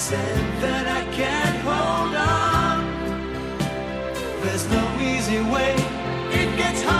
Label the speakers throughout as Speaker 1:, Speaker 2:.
Speaker 1: said that I can't hold on. There's no easy way, it gets harder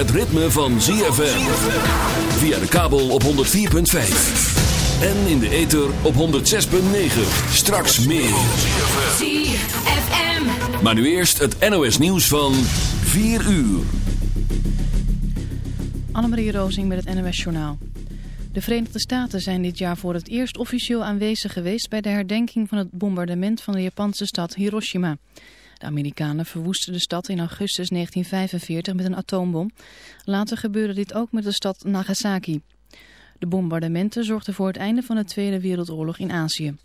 Speaker 2: het ritme van ZFM. Via de kabel op 104.5. En in de ether op 106.9. Straks meer.
Speaker 3: ZFM.
Speaker 2: Maar nu eerst het NOS nieuws van 4 uur.
Speaker 4: Annemarie Rozing met het NOS Journaal. De Verenigde Staten zijn dit jaar voor het eerst officieel aanwezig geweest bij de herdenking van het bombardement van de Japanse stad Hiroshima. De Amerikanen verwoesten de stad in augustus 1945 met een atoombom. Later gebeurde dit ook met de stad Nagasaki. De bombardementen zorgden voor het einde van de Tweede Wereldoorlog in Azië.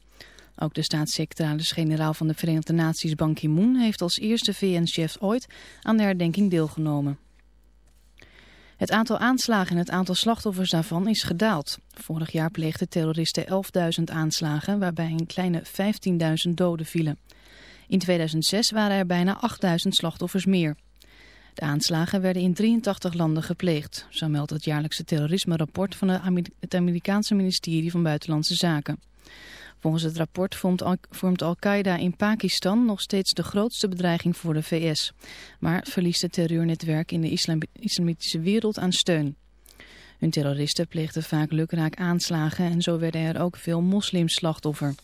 Speaker 4: Ook de staatssecretaris-generaal van de Verenigde Naties Ban Ki-moon heeft als eerste VN-chef ooit aan de herdenking deelgenomen. Het aantal aanslagen en het aantal slachtoffers daarvan is gedaald. Vorig jaar pleegden terroristen 11.000 aanslagen, waarbij een kleine 15.000 doden vielen. In 2006 waren er bijna 8.000 slachtoffers meer. De aanslagen werden in 83 landen gepleegd, zo meldt het jaarlijkse terrorisme-rapport van het Amerikaanse ministerie van Buitenlandse Zaken. Volgens het rapport vormt Al- vormt Al-Qaeda in Pakistan nog steeds de grootste bedreiging voor de VS. Maar verliest het terreurnetwerk in de islam- islamitische wereld aan steun. Hun terroristen pleegden vaak lukraak aanslagen en zo werden er ook veel moslims slachtoffer.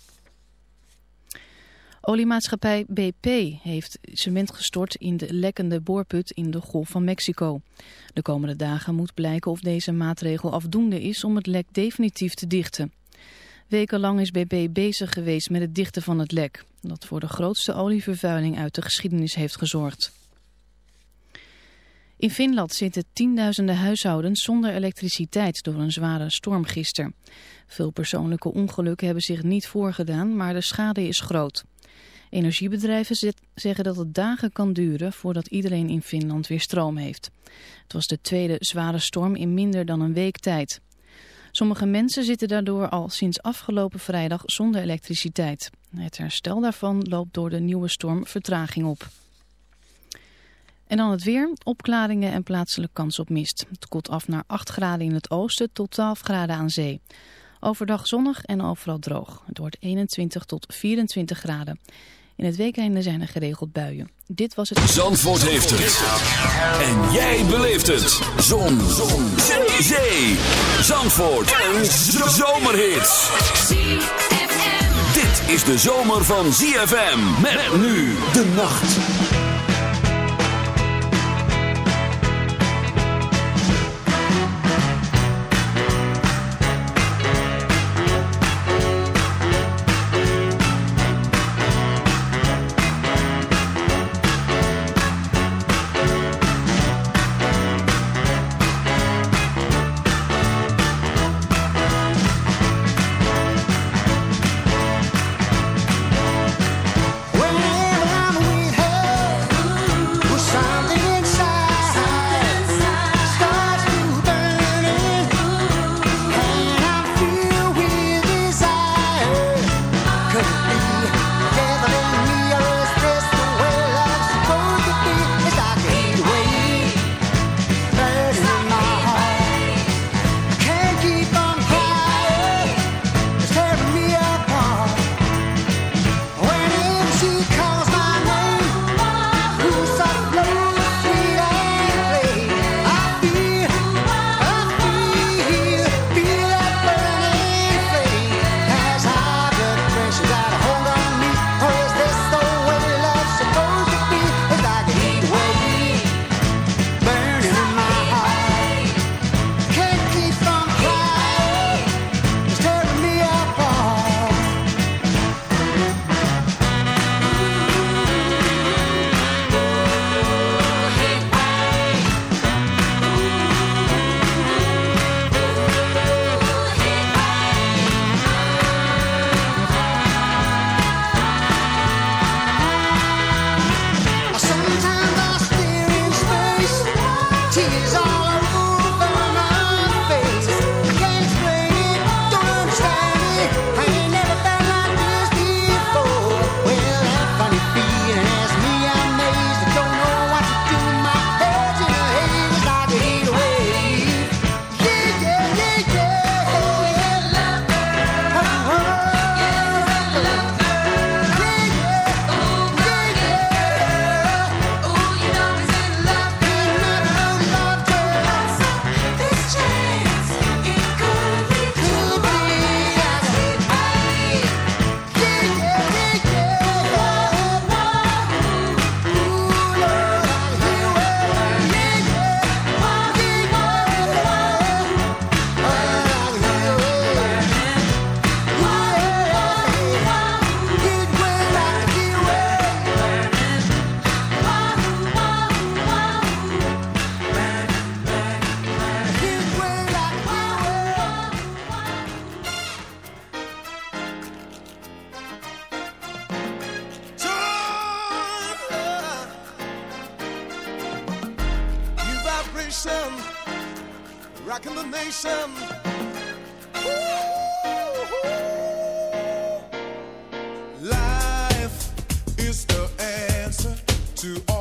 Speaker 4: Oliemaatschappij BP heeft cement gestort in de lekkende boorput in de Golf van Mexico. De komende dagen moet blijken of deze maatregel afdoende is om het lek definitief te dichten. Wekenlang is BP bezig geweest met het dichten van het lek, dat voor de grootste olievervuiling uit de geschiedenis heeft gezorgd. In Finland zitten tienduizenden huishoudens zonder elektriciteit door een zware storm gisteren. Veel persoonlijke ongelukken hebben zich niet voorgedaan, maar de schade is groot. Energiebedrijven zeggen dat het dagen kan duren voordat iedereen in Finland weer stroom heeft. Het was de tweede zware storm in minder dan een week tijd. Sommige mensen zitten daardoor al sinds afgelopen vrijdag zonder elektriciteit. Het herstel daarvan loopt door de nieuwe storm vertraging op. En dan het weer, opklaringen en plaatselijk kans op mist. Het koelt af naar 8 graden in het oosten tot 12 graden aan zee. Overdag zonnig en overal droog. Het wordt 21 tot 24 graden. In het weekende zijn er geregeld buien. Dit was het...
Speaker 2: Zandvoort heeft het. En jij beleeft het. Zon. Zon. Zee. Zandvoort. Een zomerhit. Dit is de zomer van ZFM. Met nu de nacht.
Speaker 5: nation, rocking the nation. Life is the answer to all.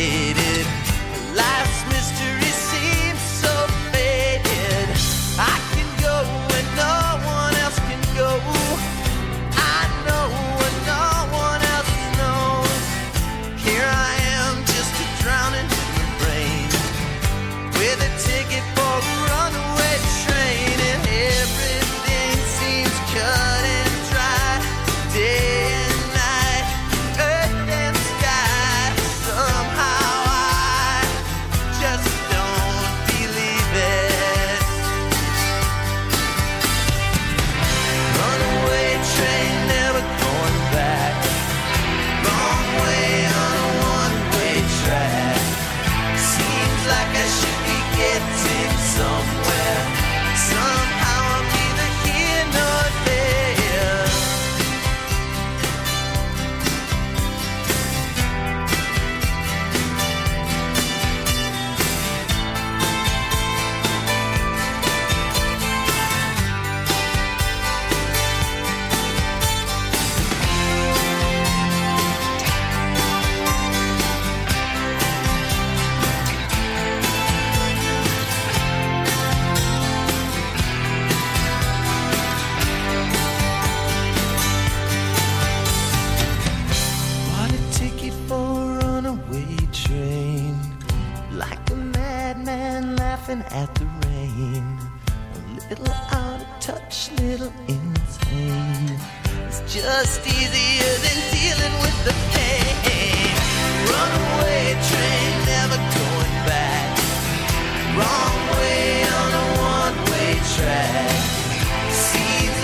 Speaker 6: it is.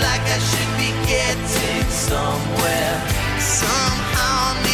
Speaker 6: like I should be getting somewhere. Somehow.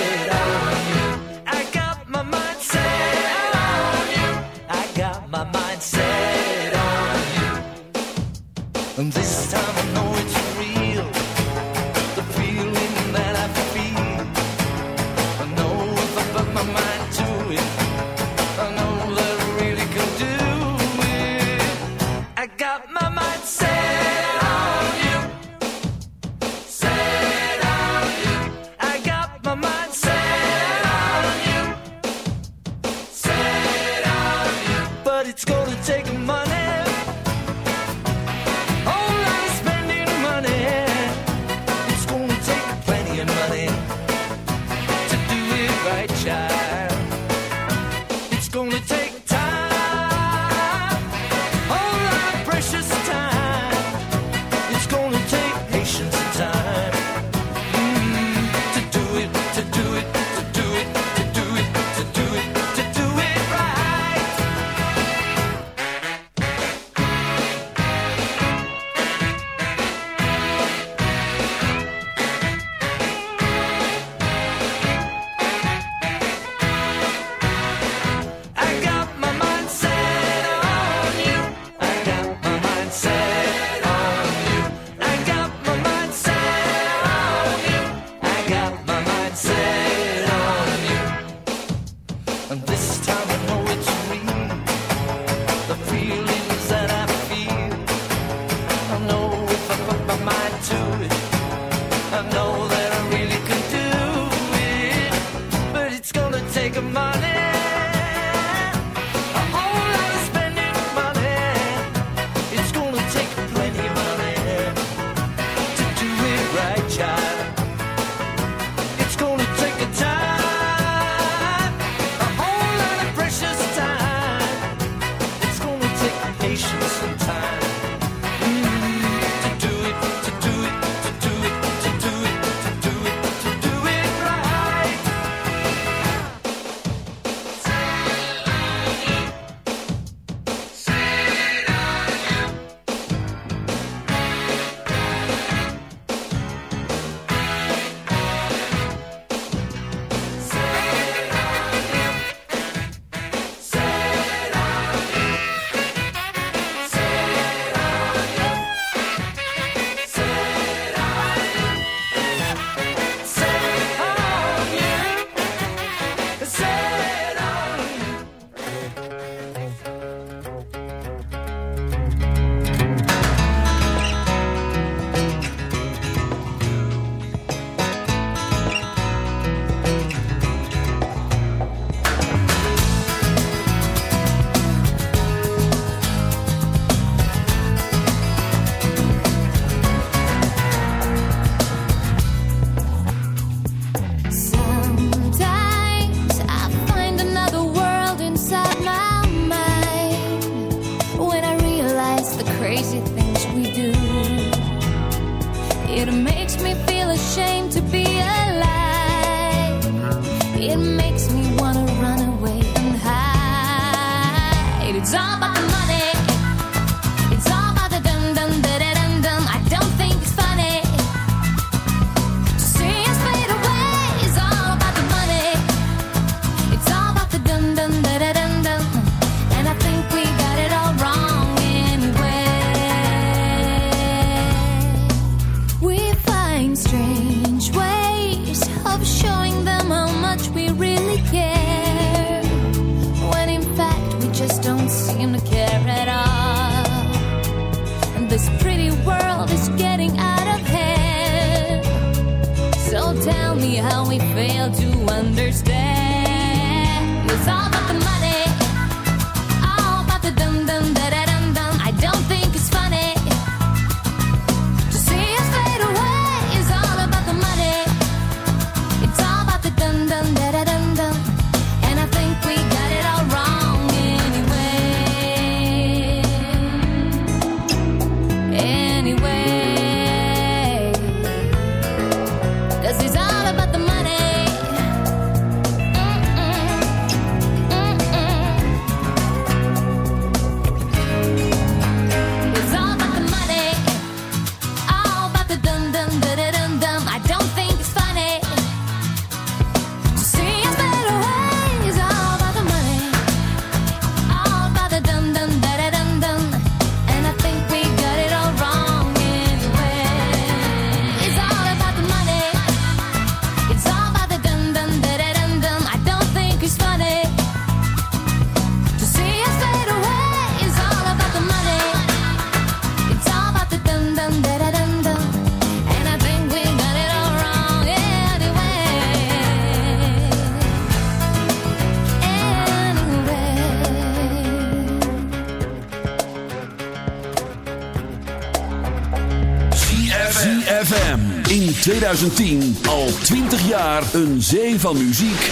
Speaker 7: In
Speaker 2: 2010 al 20 jaar een zee van muziek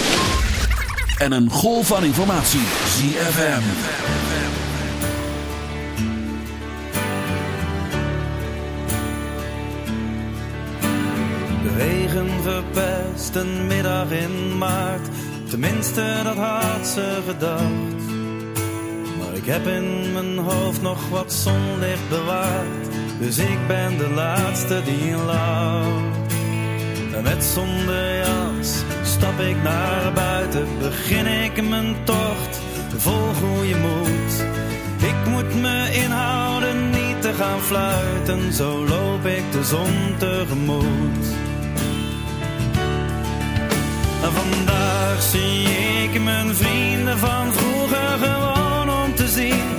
Speaker 2: en een golf van informatie. ZFM.
Speaker 8: De regen verpest een middag in maart. Tenminste, dat had ze gedacht. Maar ik heb in mijn hoofd nog wat zonlicht bewaard. Dus ik ben de laatste die lacht. En met zonder jas stap ik naar buiten. Begin ik mijn tocht vol goede moed. Ik moet me inhouden niet te gaan fluiten. Zo loop ik de zon tegemoet. En vandaag zie ik mijn vrienden van vroeger gewoon om te zien